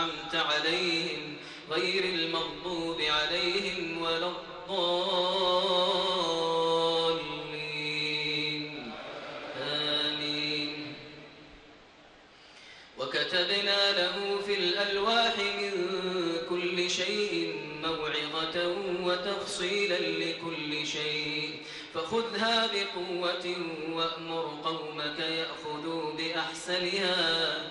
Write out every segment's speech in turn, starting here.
أنعمت عليهم غير المغضوب عليهم ولا الضالين. آمين. وكتبنا له في الألواح من كل شيء موعظة وتفصيلا لكل شيء. فخذها بقوة وأمر قومك يأخذوا بأحسنها.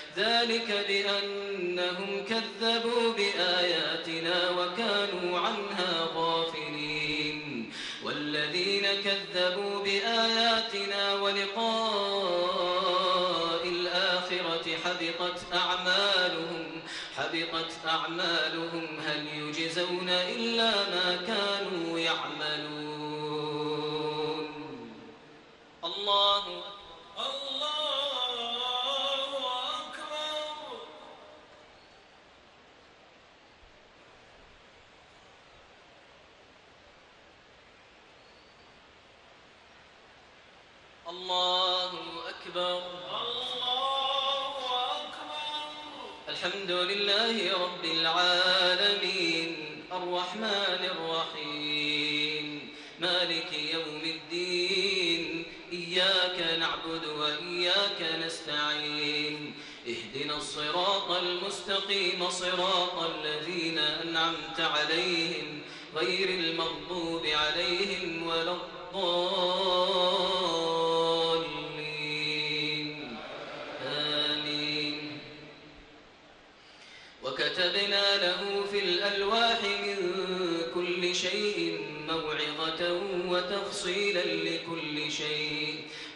ذلك بأنهم كذبوا بآياتنا وكانوا عنها غافلين. والذين كذبوا بآياتنا ولقاء الآخرة حبطت أعمالهم حبطت أعمالهم هل يجزون إلا ما كانوا نستعين. اهدنا الصراط المستقيم صراط الذين أنعمت عليهم غير المغضوب عليهم ولا الضالين. آمين. وكتبنا له في الألواح من كل شيء موعظة وتفصيلا لكل شيء.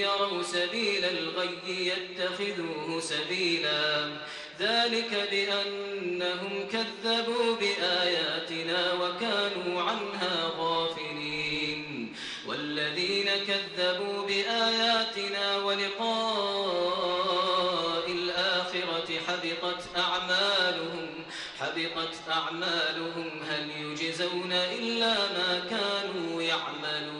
يروا سبيل الغي يتخذوه سبيلا. ذلك بأنهم كذبوا بآياتنا وكانوا عنها غافلين. والذين كذبوا بآياتنا ولقاء الآخرة حبطت أعمالهم حبطت أعمالهم. هل يجزون إلا ما كانوا يعملون؟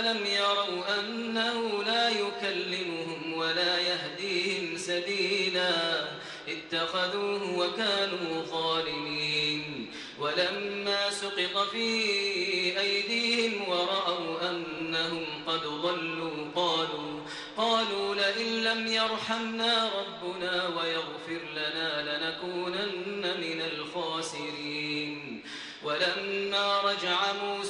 ألم يروا أنه لا يكلمهم ولا يهديهم سبيلا اتخذوه وكانوا ظالمين ولما سقط في أيديهم ورأوا أنهم قد ضلوا قالوا قالوا لئن لم يرحمنا ربنا ويغفر لنا لنكونن من الخاسرين ولما رجع موسى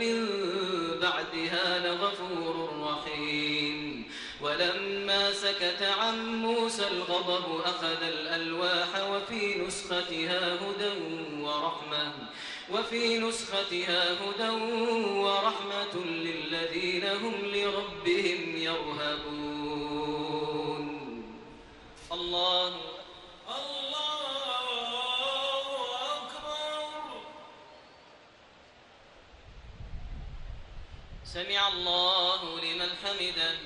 من بعدها لغفور رحيم. ولما سكت عن موسى الغضب أخذ الألواح وفي نسختها هدى ورحمة وفي نسختها هدى ورحمة للذين هم لربهم يرهبون. الله سمع الله لمن حمده.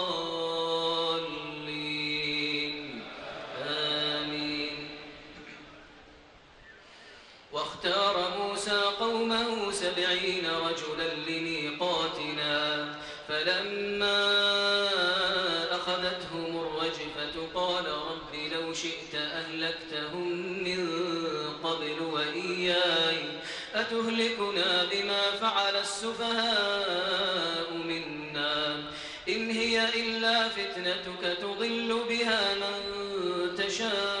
سبعين رجلا لميقاتنا فلما أخذتهم الرجفة قال رب لو شئت أهلكتهم من قبل وإياي أتهلكنا بما فعل السفهاء منا؟ إن هي إلا فتنتك تضل بها من تشاء.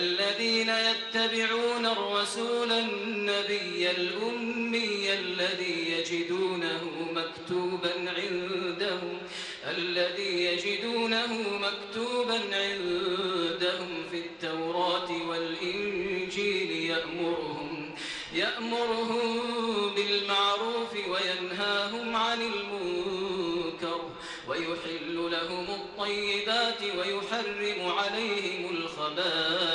الذين يتبعون الرسول النبي الأمي الذي يجدونه مكتوبا عندهم الذي يجدونه مكتوبا عندهم في التوراة والإنجيل يأمرهم يأمرهم بالمعروف وينهاهم عن المنكر ويحل لهم الطيبات ويحرم عليهم الخبائث.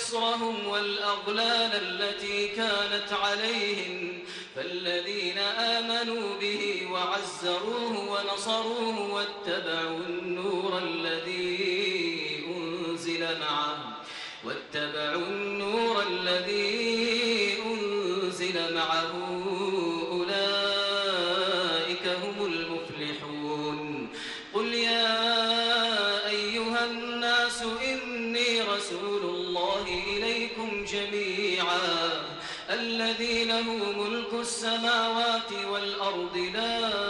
إصرهم والأغلال التي كانت عليهم فالذين آمنوا به وعزروه ونصروه واتبعوا النور الذي له ملك السماوات والأرض لا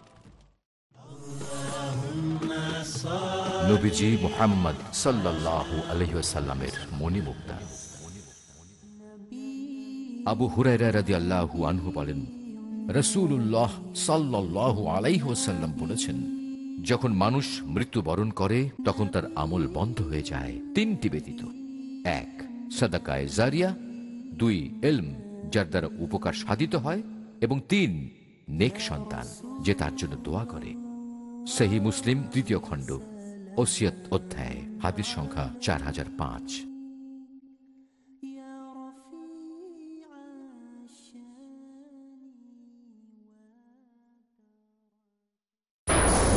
নবীজি মোহাম্মদ সাল্লাল্লাহু আলহিসাল্লামের মণিমুক্তা। আবু হুরাইরা রাদিয়াল্লাহু আনহু বলেন রসুল্লাহ সাল্লাল্লাহু আলাইহাল্লাম বলেছেন, যখন মানুষ মৃত্যুবরণ করে, তখন তার আমল বন্ধ হয়ে যায়। তিনটি ব্যতীত। এক, সাদাকায় জারিয়া। দুই, এলম, যার দ্বারা উপকার সাধিত হয়। এবং তিন, নেক সন্তান, যে তার জন্য দোয়া করে। সেহি মুসলিম, তৃতীয় খণ্ড। ওসিয়ত অধ্যায় হাদিস সংখ্যা চার হাজার পাঁচ।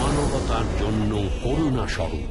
মানবতার জন্য করুণা স্বরূপ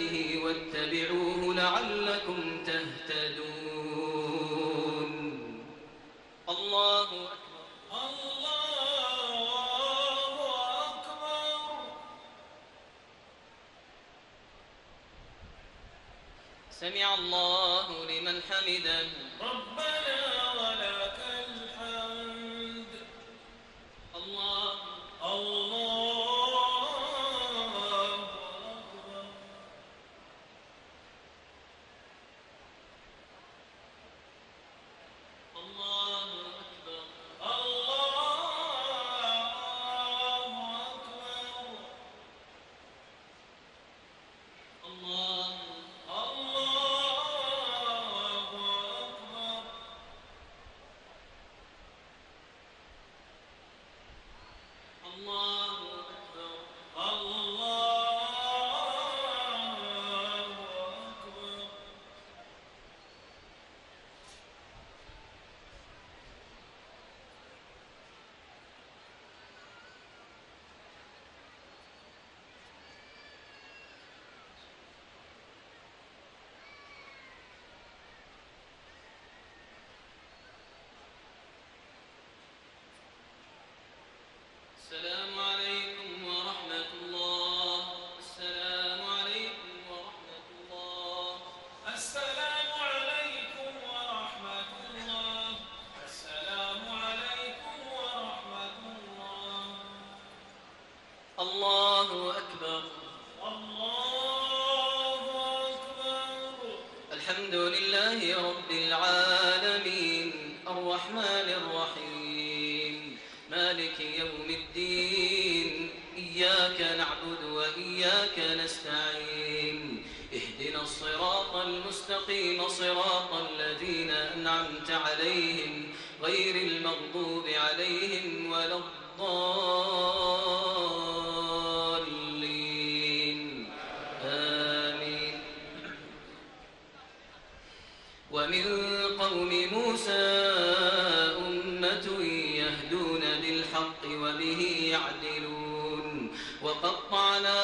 سمع الله لمن حمده.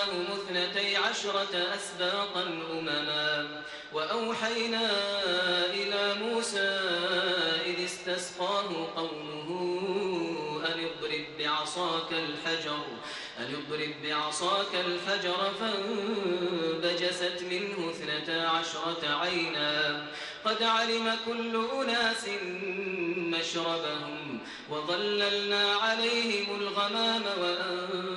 وقطعناهم اثنتي عشرة أسباطا أمما وأوحينا إلى موسى إذ استسقاه قومه أن اضرب بعصاك الحجر أن اضرب بعصاك الحجر فانبجست منه اثنتا عشرة عينا. قد علم كل أناس مشربهم وظللنا عليهم الغمام وأنزلنا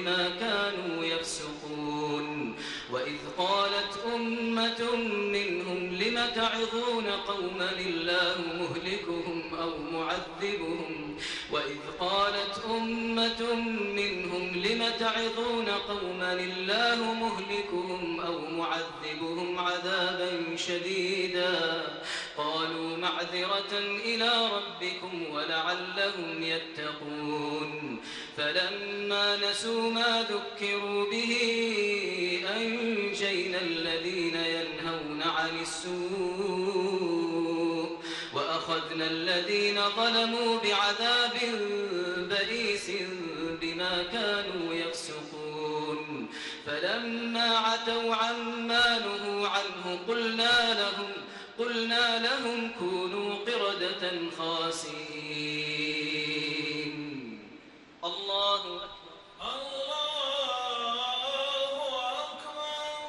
بما كانوا يفسقون. وإذ قالت أمة منهم لم تعظون قوما الله مهلكهم أو معذبهم؟ وإذ قالت أمة منهم لم تعظون قوما الله مهلكهم أو معذبهم عذابا شديدا؟ قالوا معذرة إلى ربكم ولعلهم يتقون. فلما نسوا ما ذكروا به أنجينا الذين ينهون عن السوء وأخذنا الذين ظلموا بعذاب بئيس بما كانوا يفسقون. فلما عتوا عما نهوا عنه قلنا لهم قلنا لهم كونوا قردة خاسئين الله أكبر. الله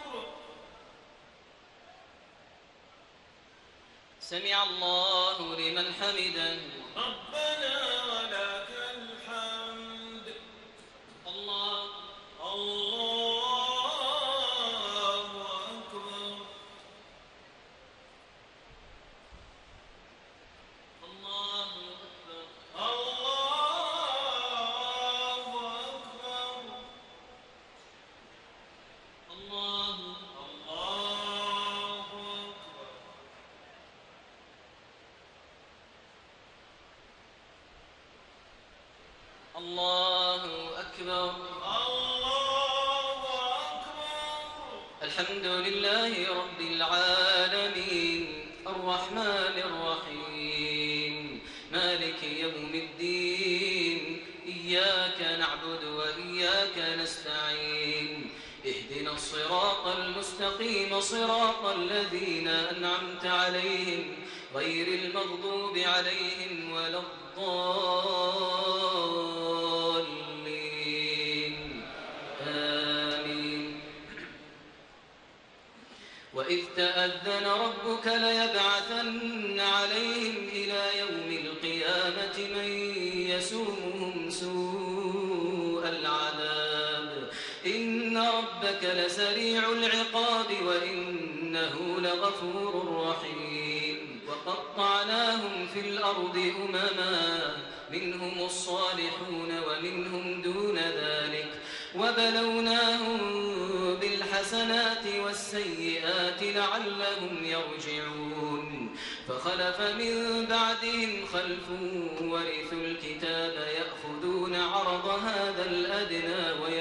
أكبر. سمع الله لمن حمده. ربنا نستعين. اهدنا الصراط المستقيم صراط الذين أنعمت عليهم غير المغضوب عليهم ولا الضالين. آمين. وإذ تأذن ربك ليبعثن عليهم إلى يوم القيامة من يسومهم سوء ربك لسريع العقاب وإنه لغفور رحيم. وقطعناهم في الأرض أمما منهم الصالحون ومنهم دون ذلك. وبلوناهم بالحسنات والسيئات لعلهم يرجعون. فخلف من بعدهم خلف ورثوا الكتاب يأخذون عرض هذا الأدنى ويقولون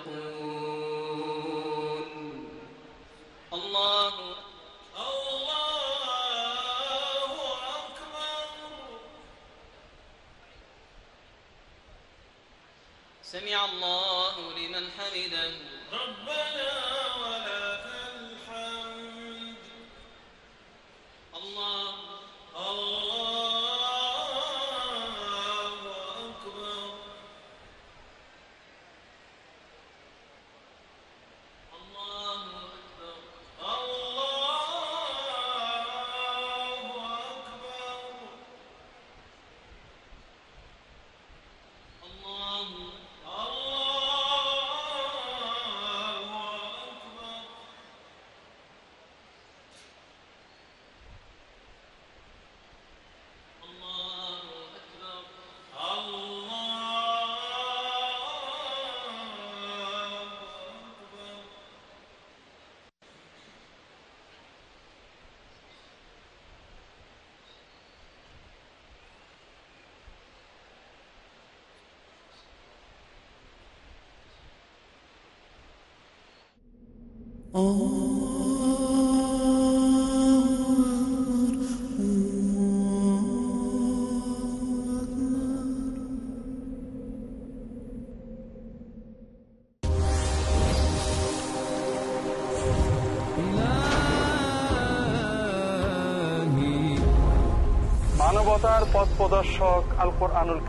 মানবতার পথ প্রদর্শক আল কোরআনুল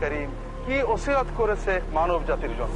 কি ওসিরাত করেছে মানব জাতির জন্য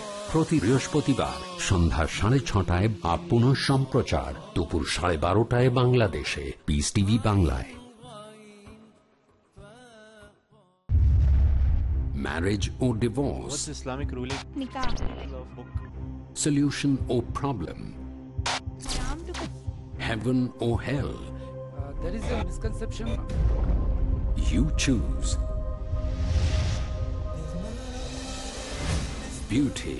প্রতি বৃহস্পতিবার সন্ধ্যা সাড়ে ছটায় বা পুনঃ সম্প্রচার দুপুর সাড়ে বারোটায় বাংলাদেশে পিস টিভি বাংলায় marriage O divorce Islamic ruling solution or problem heaven or hell there is a misconception. You choose. Beauty,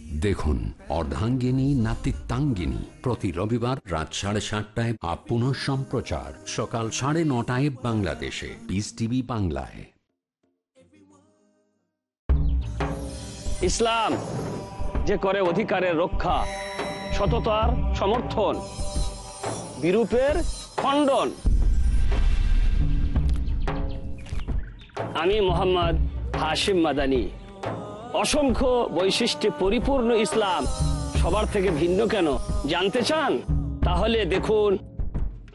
দেখুন, অর্ধাঙ্গিনী, নাতিত্বাঙ্গিনী। প্রতি রবিবার রাত সাড়ে সাতটায় আপ পুনঃ সম্প্রচার। সকাল সাড়ে নটায় বাংলাদেশে। পিস টিভি বাংলায়। ইসলাম যে করে অধিকারের রক্ষা, সততার সমর্থন, বিরূপের খণ্ডন। আমি মোহাম্মদ হাশিম মাদানি। অসংখ্য বৈশিষ্ট্যে পরিপূর্ণ ইসলাম। সবার থেকে ভিন্ন কেন? জানতে চান? তাহলে দেখুন,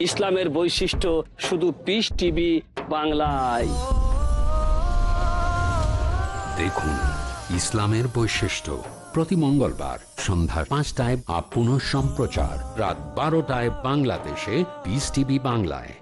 ইসলামের বৈশিষ্ট্য শুধু পিস টিভি বাংলায়। দেখুন, ইসলামের বৈশিষ্ট্য প্রতি মঙ্গলবার সন্ধ্যা পাঁচটায় আপ পুনঃ সম্প্রচার, রাত বারোটায় বাংলাদেশে পিস টিভি বাংলায়।